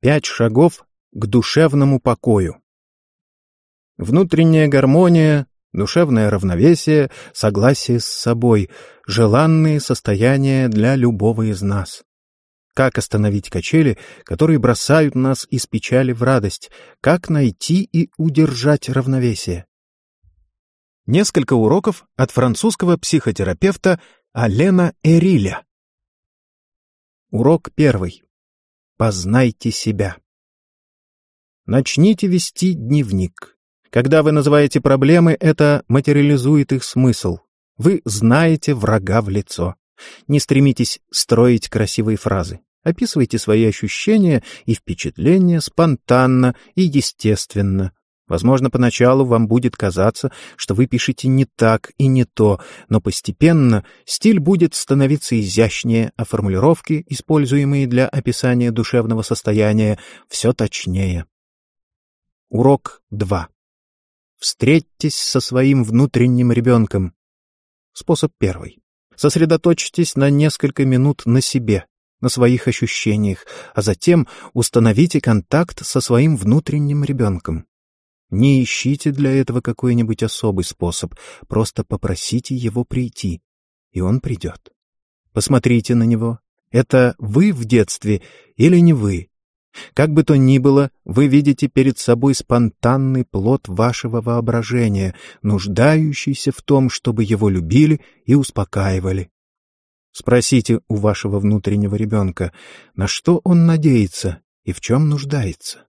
Пять шагов к душевному покою. Внутренняя гармония, душевное равновесие, согласие с собой — желанные состояния для любого из нас. Как остановить качели, которые бросают нас из печали в радость? Как найти и удержать равновесие? Несколько уроков от французского психотерапевта Алена Эриля. Урок первый. Познайте себя. Начните вести дневник. Когда вы называете проблемы, это материализует их смысл. Вы знаете врага в лицо. Не стремитесь строить красивые фразы. Описывайте свои ощущения и впечатления спонтанно и естественно, Возможно, поначалу вам будет казаться, что вы пишете не так и не то, но постепенно стиль будет становиться изящнее, а формулировки, используемые для описания душевного состояния, все точнее. Урок 2. Встретьтесь со своим внутренним ребенком. Способ первый. Сосредоточьтесь на несколько минут на себе, на своих ощущениях, а затем установите контакт со своим внутренним ребенком. Не ищите для этого какой-нибудь особый способ, просто попросите его прийти, и он придет. Посмотрите на него. Это вы в детстве или не вы? Как бы то ни было, вы видите перед собой спонтанный плод вашего воображения, нуждающийся в том, чтобы его любили и успокаивали. Спросите у вашего внутреннего ребенка, на что он надеется и в чем нуждается.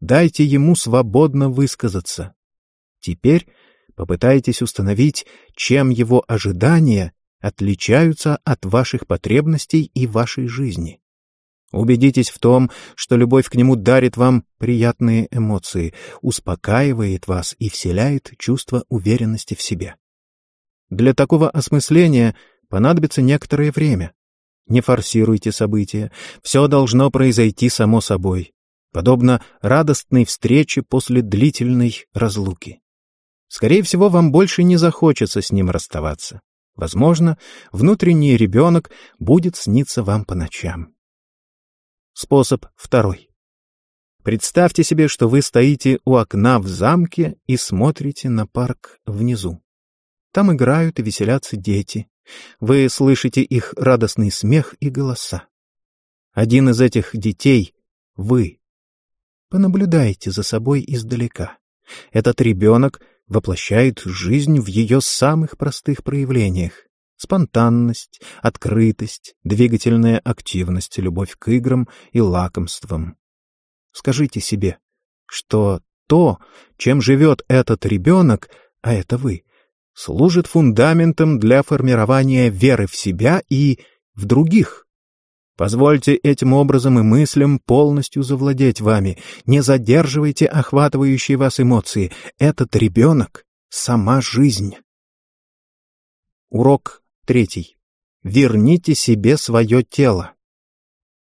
Дайте ему свободно высказаться. Теперь попытайтесь установить, чем его ожидания отличаются от ваших потребностей и вашей жизни. Убедитесь в том, что любовь к нему дарит вам приятные эмоции, успокаивает вас и вселяет чувство уверенности в себе. Для такого осмысления понадобится некоторое время. Не форсируйте события, все должно произойти само собой подобно радостной встрече после длительной разлуки. Скорее всего, вам больше не захочется с ним расставаться. Возможно, внутренний ребенок будет сниться вам по ночам. Способ второй. Представьте себе, что вы стоите у окна в замке и смотрите на парк внизу. Там играют и веселятся дети. Вы слышите их радостный смех и голоса. Один из этих детей — вы. Понаблюдайте за собой издалека. Этот ребенок воплощает жизнь в ее самых простых проявлениях. Спонтанность, открытость, двигательная активность, любовь к играм и лакомствам. Скажите себе, что то, чем живет этот ребенок, а это вы, служит фундаментом для формирования веры в себя и в других. Позвольте этим образом и мыслям полностью завладеть вами. Не задерживайте охватывающие вас эмоции. Этот ребенок — сама жизнь. Урок третий. Верните себе свое тело.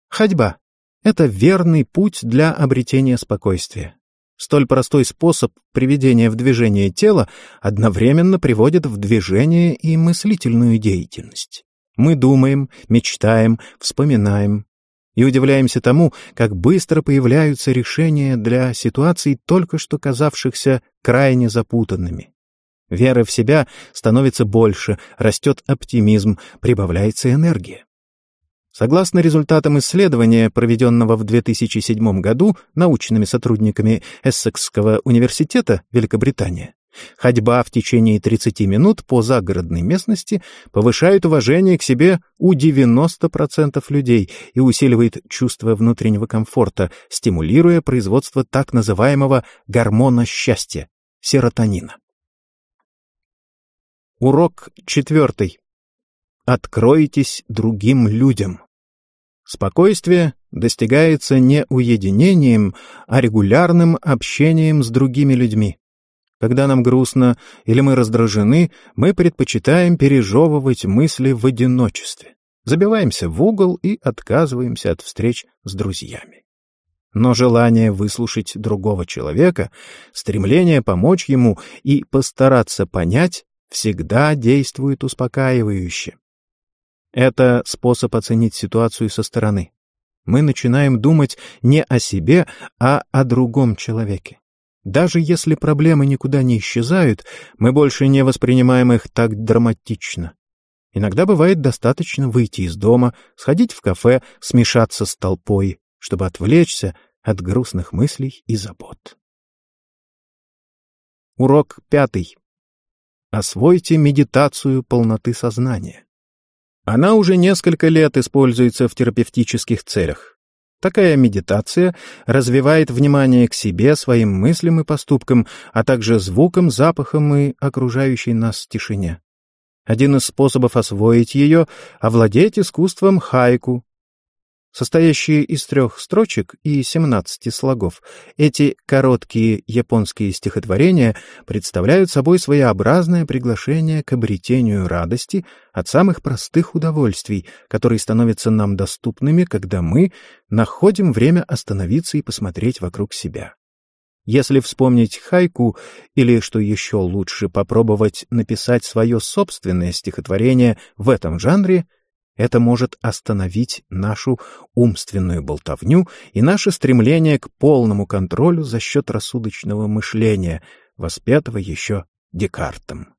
Ходьба — это верный путь для обретения спокойствия. Столь простой способ приведения в движение тела одновременно приводит в движение и мыслительную деятельность. Мы думаем, мечтаем, вспоминаем и удивляемся тому, как быстро появляются решения для ситуаций, только что казавшихся крайне запутанными. Вера в себя становится больше, растет оптимизм, прибавляется энергия. Согласно результатам исследования, проведенного в 2007 году научными сотрудниками Эссекского университета Великобритания, Ходьба в течение 30 минут по загородной местности повышает уважение к себе у 90% людей и усиливает чувство внутреннего комфорта, стимулируя производство так называемого гормона счастья — серотонина. Урок четвертый. Откройтесь другим людям. Спокойствие достигается не уединением, а регулярным общением с другими людьми. Когда нам грустно или мы раздражены, мы предпочитаем пережевывать мысли в одиночестве. Забиваемся в угол и отказываемся от встреч с друзьями. Но желание выслушать другого человека, стремление помочь ему и постараться понять всегда действует успокаивающе. Это способ оценить ситуацию со стороны. мы начинаем думать не о себе, а о другом человеке. Даже если проблемы никуда не исчезают, мы больше не воспринимаем их так драматично. Иногда бывает достаточно выйти из дома, сходить в кафе, смешаться с толпой, чтобы отвлечься от грустных мыслей и забот. Урок пятый. Освойте медитацию полноты сознания. Она уже несколько лет используется в терапевтических целях. Такая медитация развивает внимание к себе, своим мыслям и поступкам, а также звукам, запахам и окружающей нас тишине. Один из способов освоить ее — овладеть искусством хайку, состоящие из трех строчек и 17 слогов. Эти короткие японские стихотворения представляют собой своеобразное приглашение к обретению радости от самых простых удовольствий, которые становятся нам доступными, когда мы находим время остановиться и посмотреть вокруг себя. Если вспомнить хайку, или, что еще лучше, попробовать написать свое собственное стихотворение в этом жанре — это может остановить нашу умственную болтовню и наше стремление к полному контролю за счет рассудочного мышления, воспетого еще Декартом.